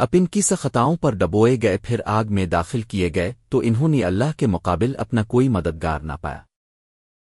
اب ان کی سخطاؤں پر ڈبوئے گئے پھر آگ میں داخل کیے گئے تو انہوں نے اللہ کے مقابل اپنا کوئی مددگار نہ پایا۔